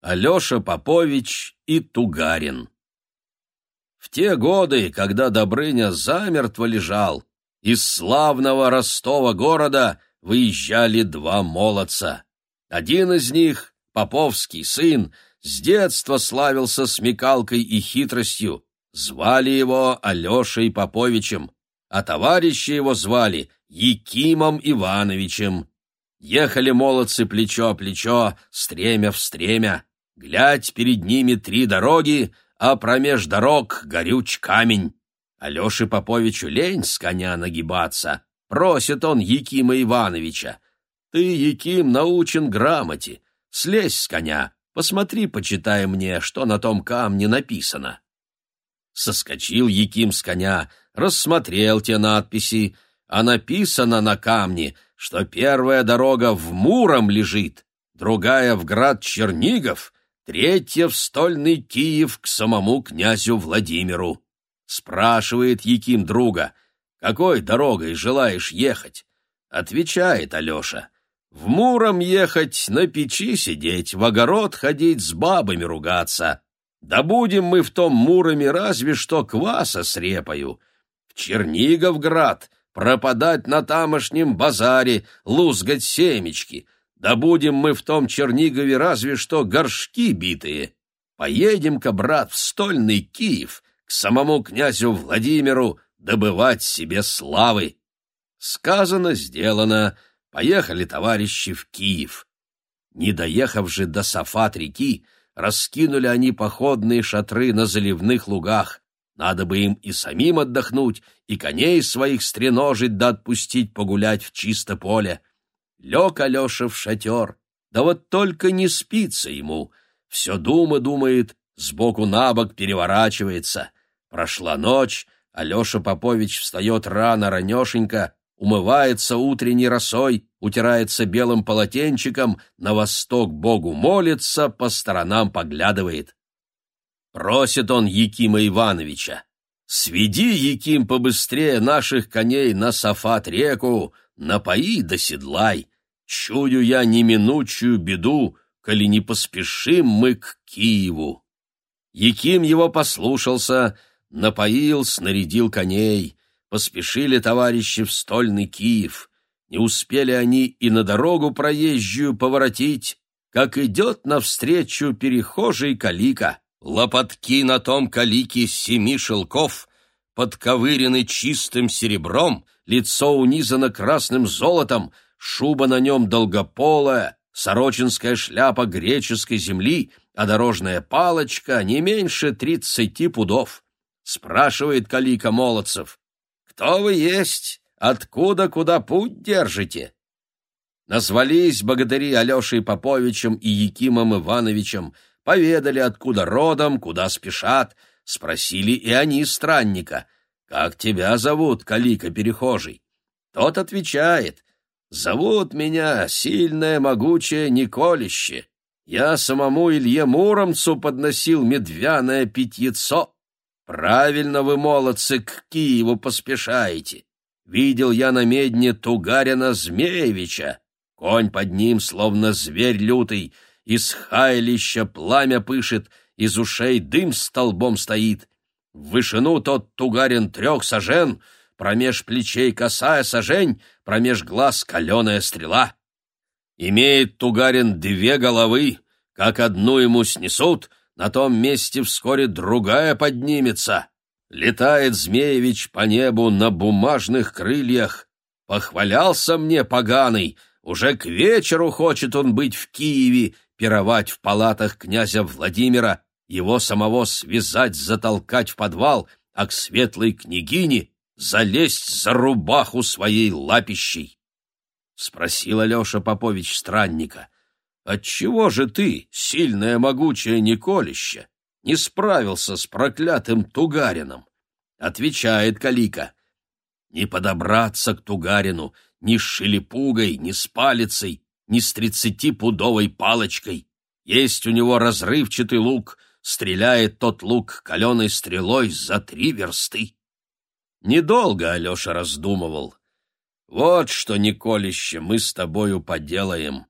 Алеша Попович и Тугарин. В те годы, когда Добрыня замертво лежал, из славного Ростова города выезжали два молодца. Один из них, Поповский сын, с детства славился смекалкой и хитростью. Звали его Алешей Поповичем, а товарища его звали Якимом Ивановичем. Ехали молодцы плечо о плечо, стремя в стремя. Глядь, перед ними три дороги, а промеж дорог горюч камень. Алёше Поповичу лень с коня нагибаться. Просит он Якима Ивановича. Ты, Яким, научен грамоте. Слезь с коня, посмотри, почитай мне, что на том камне написано. Соскочил Яким с коня, рассмотрел те надписи, а написано на камне, что первая дорога в Муром лежит, другая в град Чернигов, третья в стольный Киев к самому князю Владимиру. Спрашивает Яким друга, какой дорогой желаешь ехать? Отвечает Алеша, в Муром ехать, на печи сидеть, в огород ходить, с бабами ругаться. Да будем мы в том Муроме разве что кваса с репою. В Черниговград пропадать на тамошнем базаре, лузгать семечки. Да будем мы в том Чернигове разве что горшки битые. Поедем-ка, брат, в стольный Киев, к самому князю Владимиру, добывать себе славы. Сказано, сделано. Поехали, товарищи, в Киев. Не доехав же до Сафат реки, раскинули они походные шатры на заливных лугах. Надо бы им и самим отдохнуть, и коней своих стреножить да отпустить погулять в чисто поле. Лег Алеша в шатер, да вот только не спится ему. Все дума думает, сбоку на бок переворачивается. Прошла ночь, Алеша Попович встает рано, ранешенько, умывается утренней росой, утирается белым полотенчиком, на восток Богу молится, по сторонам поглядывает. Просит он Якима Ивановича. «Сведи, Яким, побыстрее наших коней на Сафат-реку, напои да седлай. Чую я неминучую беду, коли не поспешим мы к Киеву». Яким его послушался, напоил, снарядил коней. Поспешили товарищи в стольный Киев. Не успели они и на дорогу проезжую поворотить, как идет навстречу перехожий калика. Лопатки на том калике семи шелков, подковырены чистым серебром, лицо унизано красным золотом, шуба на нем долгополая, сорочинская шляпа греческой земли, а дорожная палочка не меньше тридцати пудов. Спрашивает Калика Молодцев, «Кто вы есть? Откуда, куда путь держите?» Назвались богатыри Алешей Поповичем и Якимом Ивановичем, поведали, откуда родом, куда спешат, спросили и они странника, «Как тебя зовут, Калика Перехожий?» Тот отвечает, «Зовут меня сильное, могучее Николище. Я самому Илье Муромцу подносил медвяное питьецо. Правильно вы, молодцы, к Киеву поспешаете. Видел я на медне Тугарина Змеевича. Конь под ним, словно зверь лютый, из хайлища пламя пышет, из ушей дым столбом стоит. В вышину тот Тугарин трех сажен, промеж плечей косая сажень, промеж глаз каленая стрела. Имеет Тугарин две головы, как одну ему снесут, на том месте вскоре другая поднимется. Летает Змеевич по небу на бумажных крыльях. Похвалялся мне поганый, уже к вечеру хочет он быть в Киеве, пировать в палатах князя Владимира, его самого связать, затолкать в подвал, а к светлой княгине залезть за рубаху своей лапищей. Спросил Алеша Попович странника — Отчего же ты, сильное могучее Николище, не справился с проклятым Тугарином? Отвечает Калика. Не подобраться к Тугарину ни с шелепугой, ни с палицей, ни с тридцатипудовой палочкой. Есть у него разрывчатый лук, стреляет тот лук каленой стрелой за три версты. Недолго Алеша раздумывал. Вот что, Николище, мы с тобою поделаем.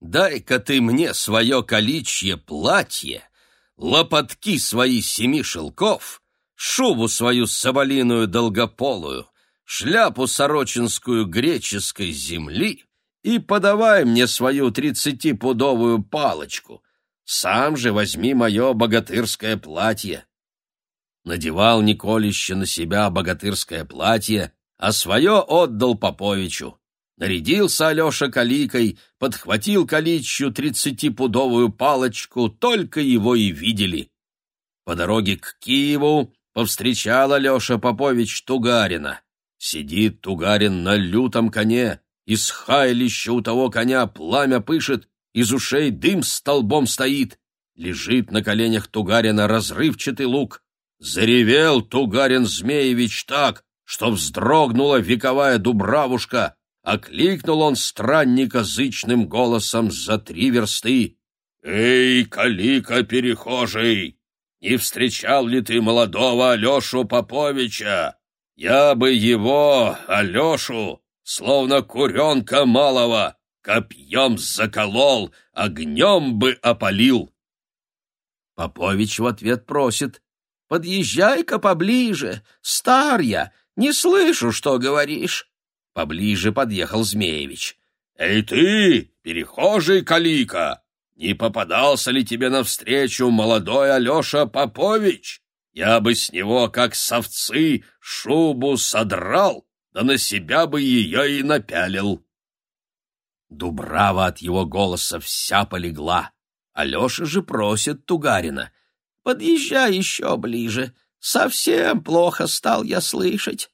дай-ка ты мне свое количье платье, лопатки свои семи шелков, шубу свою соболиную долгополую, шляпу сорочинскую греческой земли и подавай мне свою тридцатипудовую палочку. Сам же возьми мое богатырское платье. Надевал Николище на себя богатырское платье, а свое отдал Поповичу. Нарядился Алеша каликой, подхватил каличью тридцатипудовую палочку, только его и видели. По дороге к Киеву повстречал Алеша Попович Тугарина. Сидит Тугарин на лютом коне, из хайлища у того коня пламя пышет, из ушей дым столбом стоит. Лежит на коленях Тугарина разрывчатый лук. Заревел Тугарин Змеевич так, что вздрогнула вековая дубравушка, окликнул он странника зычным голосом за три версты. «Эй, калика перехожий, не встречал ли ты молодого Алешу Поповича? Я бы его, Алешу, словно куренка малого, копьем заколол, огнем бы опалил. Попович в ответ просит, «Подъезжай-ка поближе, стар я, не слышу, что говоришь». Поближе подъехал Змеевич. «Эй ты, перехожий калика, не попадался ли тебе навстречу молодой Алеша Попович? Я бы с него, как совцы, шубу содрал, да на себя бы ее и напялил. Дубрава от его голоса вся полегла. Алеша же просит Тугарина. «Подъезжай еще ближе. Совсем плохо стал я слышать».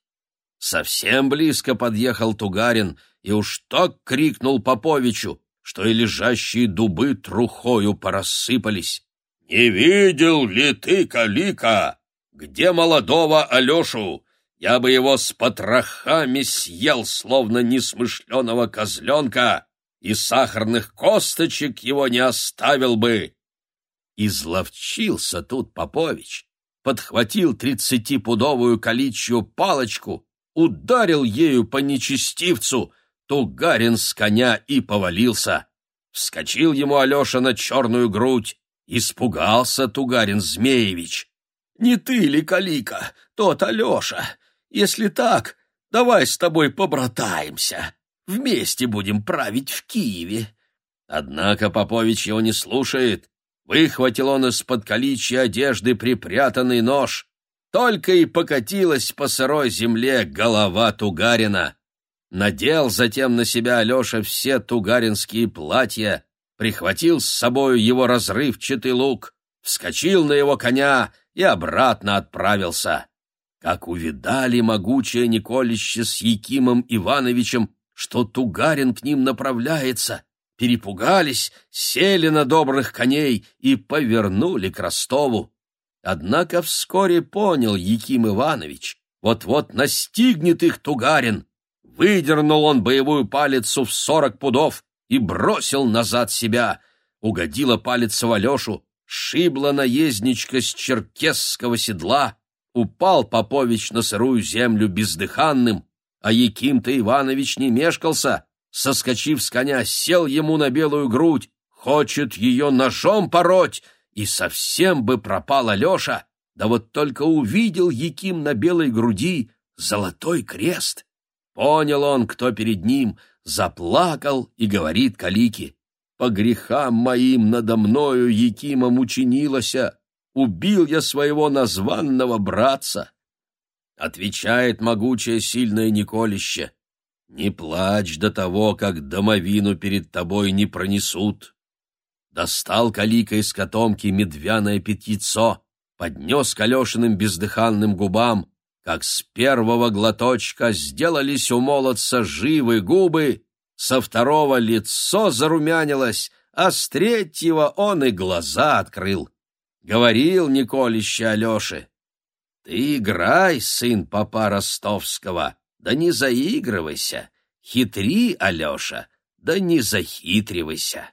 Совсем близко подъехал Тугарин и уж так крикнул Поповичу, что и лежащие дубы трухою порассыпались. «Не видел ли ты, Калика, где молодого Алешу? Я бы его с потрохами съел, словно несмышленого козленка, и сахарных косточек его не оставил бы. Изловчился тут Попович, подхватил тридцатипудовую каличью палочку, ударил ею по нечестивцу, Тугарин с коня и повалился. Вскочил ему Алеша на черную грудь. Испугался Тугарин Змеевич. «Не ты ли, Калика, тот Алеша? Если так, давай с тобой побратаемся. Вместе будем править в Киеве». Однако Попович его не слушает. Выхватил он из-под каличьей одежды припрятанный нож. Только и покатилась по сырой земле голова Тугарина. Надел затем на себя Алеша все тугаринские платья, прихватил с собою его разрывчатый лук, вскочил на его коня и обратно отправился. Как увидали могучее Николище с Якимом Ивановичем, что Тугарин к ним направляется, перепугались, сели на добрых коней и повернули к Ростову. Однако вскоре понял Яким Иванович, вот-вот настигнет их Тугарин. Выдернул он боевую палицу в сорок пудов и бросил назад себя. Угодила палец в Алешу, шибла наездничка с черкесского седла, упал Попович на сырую землю бездыханным, а Яким-то Иванович не мешкался, соскочив с коня, сел ему на белую грудь, хочет ее ножом пороть, и совсем бы пропал Алеша, да вот только увидел Яким на белой груди золотой крест. Понял он, кто перед ним, заплакал и говорит Калике, «По грехам моим надо мною Якимом учинилося, убил я своего названного братца. Отвечает могучее сильное Николище, не плачь до того, как домовину перед тобой не пронесут. Достал калика из котомки медвяное пятьецо, поднес к Алешиным бездыханным губам, как с первого глоточка сделались у молодца живы губы, со второго лицо зарумянилось, а с третьего он и глаза открыл. Говорил Николище Алёше, «Ты играй, сын папа Ростовского, да не заигрывайся, хитри, Алёша, да не захитривайся».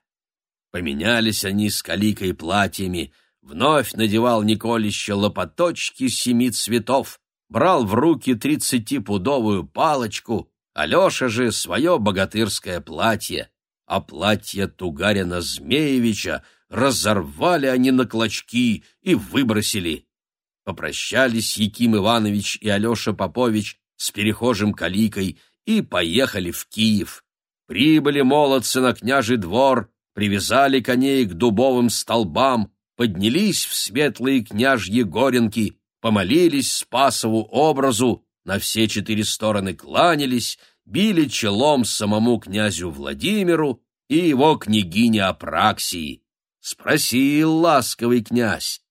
Поменялись они с каликой платьями, вновь надевал Николище лопаточки семи цветов, брал в руки тридцатипудовую палочку, Алёша же свое богатырское платье. а платье Тугарина Змеевича разорвали они на клочки и выбросили. Попрощались Яким Иванович и Алеша Попович с перехожим Каликой и поехали в Киев. Прибыли молодцы на княжий двор, привязали коней к дубовым столбам, поднялись в светлые княжьи горенки, помолились Спасову образу, на все четыре стороны кланялись, били челом самому князю Владимиру и его княгине Апраксии. Спросил ласковый князь,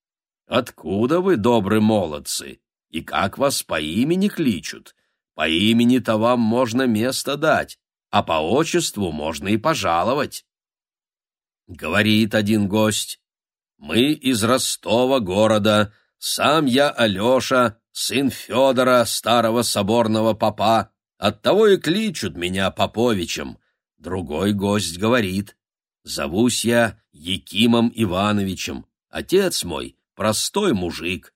«Откуда вы, добрые молодцы, и как вас по имени кличут? По имени-то вам можно место дать, а по отчеству можно и пожаловать». Говорит один гость, «Мы из Ростова города, сам я Алеша, сын Федора, старого соборного попа, оттого и кличут меня Поповичем». Другой гость говорит, «Зовусь я Якимом Ивановичем, отец мой — простой мужик».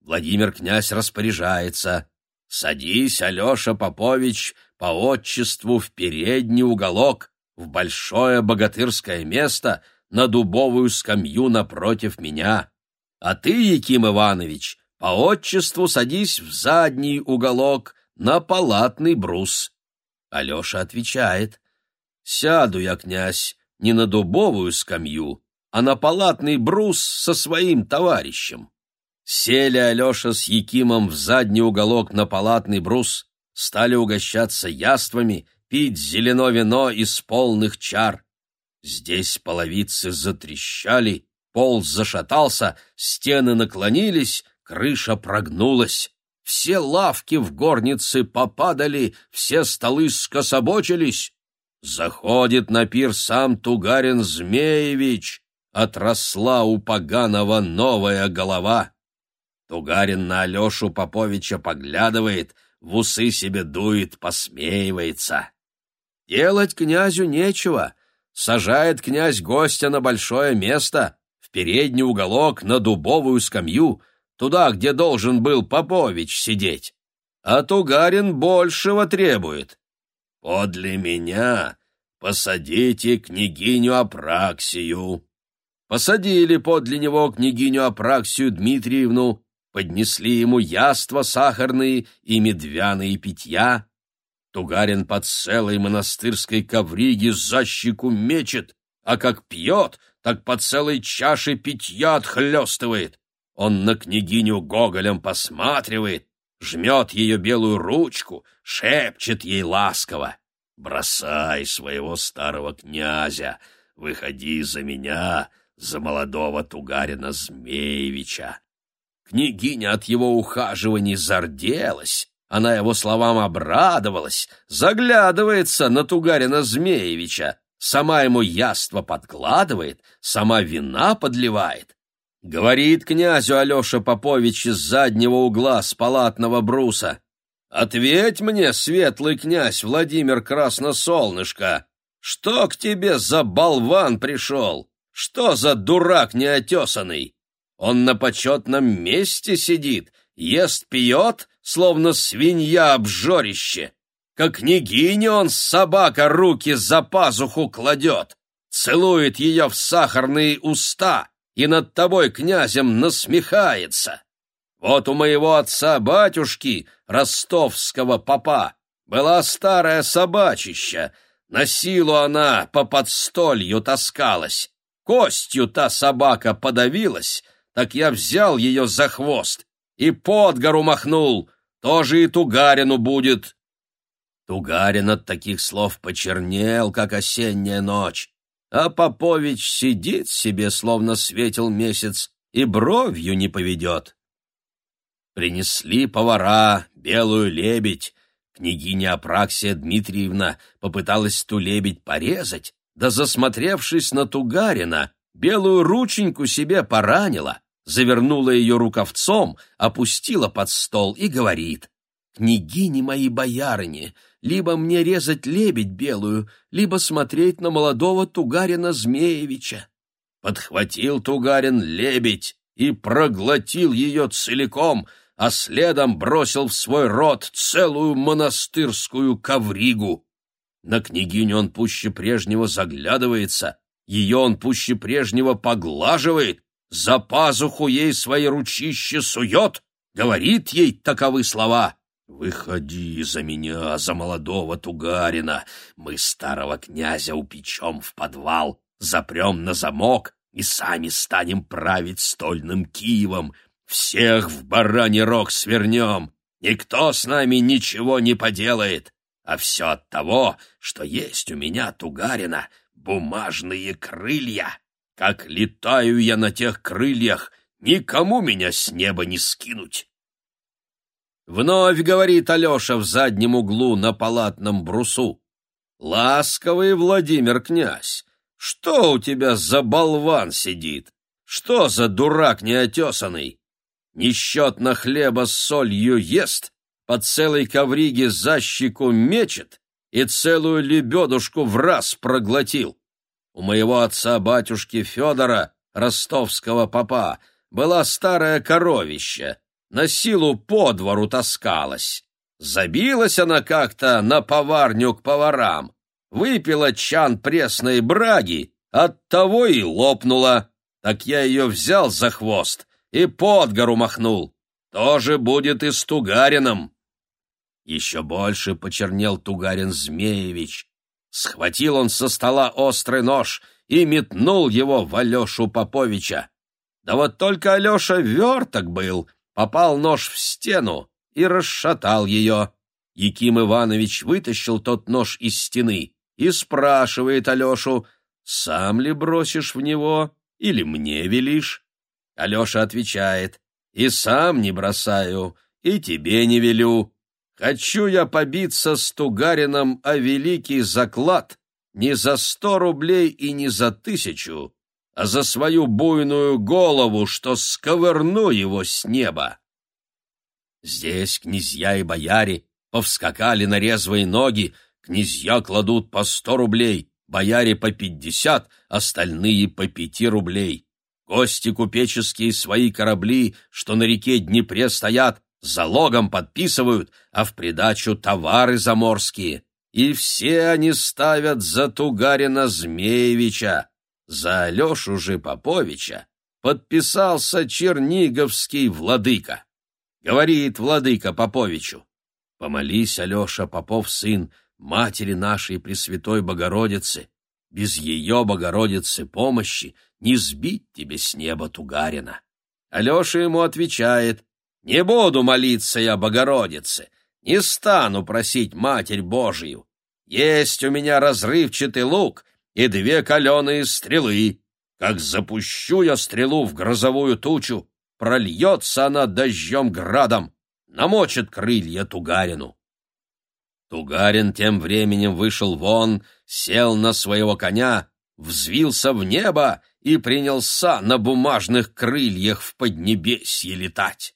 Владимир князь распоряжается, «Садись, Алеша Попович, по отчеству в передний уголок, в большое богатырское место на дубовую скамью напротив меня. А ты, Яким Иванович, по отчеству садись в задний уголок на палатный брус. Алеша отвечает, «Сяду я, князь, не на дубовую скамью, а на палатный брус со своим товарищем». Сели Алеша с Якимом в задний уголок на палатный брус, стали угощаться яствами пить зелено вино из полных чар. Здесь половицы затрещали, пол зашатался, стены наклонились, крыша прогнулась. Все лавки в горнице попадали, все столы скособочились. Заходит на пир сам Тугарин Змеевич, отросла у поганого новая голова. Тугарин на Алешу Поповича поглядывает, в усы себе дует, посмеивается. Делать князю нечего. Сажает князь гостя на большое место, в передний уголок, на дубовую скамью, туда, где должен был Попович сидеть. А Тугарин большего требует. «Подле меня посадите княгиню Апраксию». Посадили подле него княгиню Апраксию Дмитриевну, поднесли ему яства сахарные и медвяные питья, Тугарин под целой монастырской ковриги за щеку мечет, а как пьет, так по целой чаше питья отхлестывает. Он на княгиню Гоголем посматривает, жмет ее белую ручку, шепчет ей ласково. «Бросай своего старого князя, выходи за меня, за молодого Тугарина Змеевича». Княгиня от его ухаживаний зарделась, она его словам обрадовалась, заглядывается на Тугарина Змеевича, сама ему яство подкладывает, сама вина подливает. Говорит князю Алеша Попович из заднего угла с палатного бруса. «Ответь мне, светлый князь Владимир Красносолнышко, что к тебе за болван пришел? Что за дурак неотесанный? Он на почетном месте сидит, ест-пьет, словно свинья обжорище. Как княгиня он, собака, руки за пазуху кладет, целует ее в сахарные уста и над тобой, князем, насмехается. Вот у моего отца-батюшки, ростовского попа, была старая собачища, на силу она по подстолью таскалась. Костью та собака подавилась, так я взял ее за хвост и под гору махнул, тоже и Тугарину будет. Тугарин от таких слов почернел, как осенняя ночь, а Попович сидит себе, словно светил месяц, и бровью не поведет. Принесли повара белую лебедь. Княгиня Апраксия Дмитриевна попыталась ту лебедь порезать, да, засмотревшись на Тугарина, белую рученьку себе поранила завернула ее рукавцом, опустила под стол и говорит, «Княгини мои боярыни, либо мне резать лебедь белую, либо смотреть на молодого Тугарина Змеевича». Подхватил Тугарин лебедь и проглотил ее целиком, а следом бросил в свой рот целую монастырскую ковригу. На княгиню он пуще прежнего заглядывается, ее он пуще прежнего поглаживает, за пазуху ей свои ручища сует, говорит ей таковы слова. «Выходи за меня, за молодого Тугарина, мы старого князя упечем в подвал, запрем на замок и сами станем править стольным Киевом, всех в бараний рог свернем, никто с нами ничего не поделает, а все от того, что есть у меня, Тугарина, бумажные крылья. Как летаю я на тех крыльях, никому меня с неба не скинуть. Вновь говорит Алеша в заднем углу на палатном брусу. «Ласковый Владимир князь, что у тебя за болван сидит? Что за дурак неотесанный? Несчетно хлеба с солью ест, по целой ковриге за щеку мечет и целую лебедушку в раз проглотил. У моего отца-батюшки Федора, ростовского попа, была старая коровища, на силу по двору таскалась. Забилась она как-то на поварню к поварам, выпила чан пресной браги, оттого и лопнула. Так я ее взял за хвост и под гору махнул. Тоже будет и с Тугарином. Еще больше почернел Тугарин Змеевич. Схватил он со стола острый нож и метнул его в Алешу Поповича. Да вот только Алеша верток был, попал нож в стену и расшатал ее. Яким Иванович вытащил тот нож из стены и спрашивает Алешу, «Сам ли бросишь в него или мне велишь?» Алеша отвечает, «И сам не бросаю, и тебе не велю. Хочу я побиться с Тугарином о великий заклад не за сто рублей и не за тысячу, а за свою буйную голову, что сковырну его с неба. Здесь князья и бояре повскакали на резвые ноги, князья кладут по сто рублей, бояре по пятьдесят, остальные по пяти рублей. Гости купеческие свои корабли, что на реке Днепре стоят, залогом подписывают, а в придачу товары заморские. И все они ставят за Тугарина Змеевича, за Алешу же Поповича подписался черниговский владыка. Говорит владыка Поповичу, «Помолись, Алеша, Попов сын, матери нашей Пресвятой Богородицы, без ее Богородицы помощи не сбить тебе с неба Тугарина». Алеша ему отвечает, «Не буду молиться я Богородице, не стану просить Матерь Божию. Есть у меня разрывчатый лук — и две каленые стрелы. Как запущу я стрелу в грозовую тучу, прольется она дождем градом, намочит крылья Тугарину. Тугарин тем временем вышел вон, сел на своего коня, взвился в небо и принялся на бумажных крыльях в Поднебесье летать.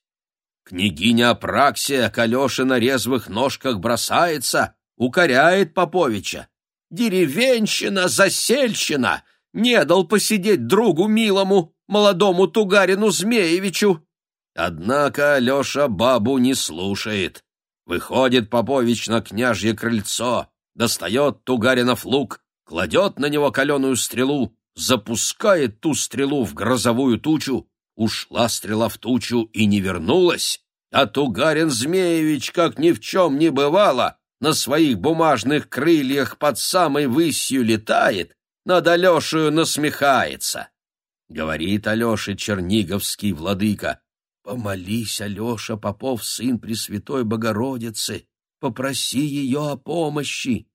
Княгиня Апраксия к Алёше на резвых ножках бросается, укоряет Поповича деревенщина, засельщина, не дал посидеть другу милому, молодому Тугарину Змеевичу. Однако Алеша бабу не слушает. Выходит Попович на княжье крыльцо, достает Тугаринов лук, кладет на него каленую стрелу, запускает ту стрелу в грозовую тучу, ушла стрела в тучу и не вернулась, а Тугарин Змеевич, как ни в чем не бывало, на своих бумажных крыльях под самой высью летает, над Алешею насмехается. Говорит Алёше Черниговский владыка, «Помолись, Алеша, Попов, сын Пресвятой Богородицы, попроси ее о помощи».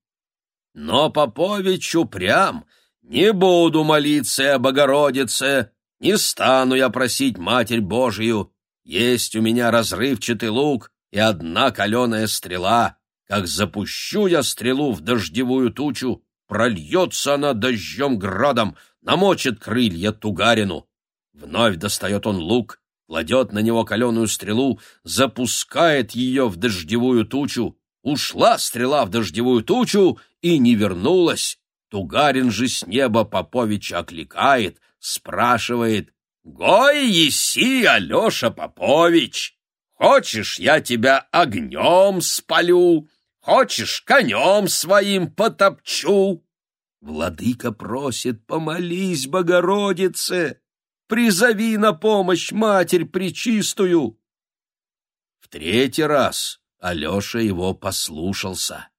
Но Попович упрям, «Не буду молиться о Богородице, не стану я просить Матерь Божию, есть у меня разрывчатый лук и одна каленая стрела, как запущу я стрелу в дождевую тучу, прольется она дождем градом, намочит крылья Тугарину. Вновь достает он лук, кладет на него каленую стрелу, запускает ее в дождевую тучу. Ушла стрела в дождевую тучу и не вернулась. Тугарин же с неба Поповича окликает, спрашивает, «Гой еси, Алеша Попович! Хочешь, я тебя огнем спалю? Хочешь, конем своим потопчу? Владыка просит, помолись, Богородице, призови на помощь Матерь Пречистую. В третий раз Алеша его послушался.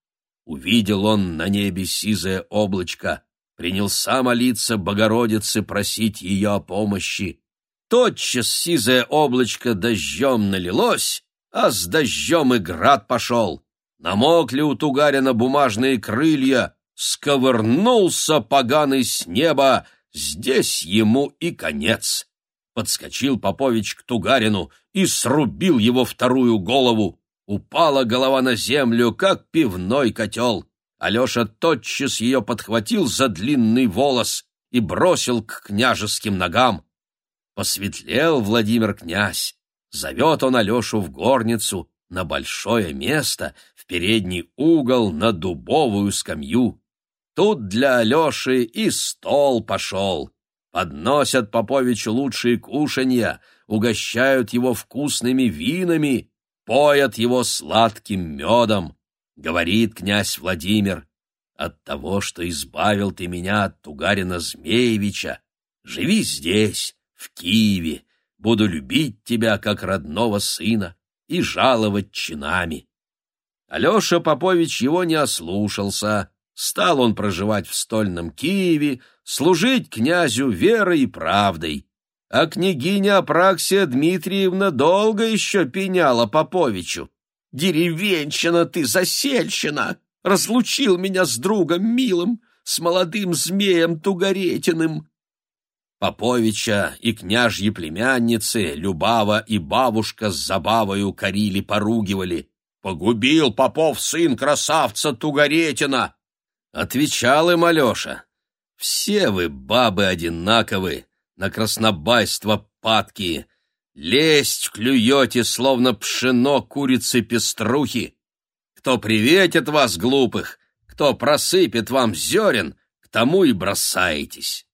Увидел он на небе сизое облачко, принялся молиться Богородице просить ее о помощи. Тотчас сизое облачко дождем налилось, а с дождем и град пошел. Намокли у Тугарина бумажные крылья, сковырнулся поганый с неба, здесь ему и конец. Подскочил Попович к Тугарину и срубил его вторую голову. Упала голова на землю, как пивной котел. Алеша тотчас ее подхватил за длинный волос и бросил к княжеским ногам. Посветлел Владимир князь. Зовет он Алешу в горницу, на большое место, в передний угол, на дубовую скамью. Тут для Алеши и стол пошел. Подносят Поповичу лучшие кушанья, угощают его вкусными винами, поят его сладким медом. Говорит князь Владимир, от того, что избавил ты меня от Тугарина Змеевича, живи здесь, в Киеве, буду любить тебя, как родного сына, и жаловать чинами. Алеша Попович его не ослушался, Стал он проживать в стольном Киеве, служить князю верой и правдой. А княгиня Апраксия Дмитриевна долго еще пеняла Поповичу. «Деревенщина ты, засельщина! Разлучил меня с другом милым, с молодым змеем Тугаретиным!» Поповича и княжьи племянницы, Любава и бабушка с забавою корили, поругивали. «Погубил Попов сын красавца Тугаретина! Отвечал им Алеша. «Все вы, бабы, одинаковы, на краснобайство падкие. Лесть клюете, словно пшено курицы-пеструхи. Кто приветит вас, глупых, кто просыпет вам зерен, к тому и бросаетесь».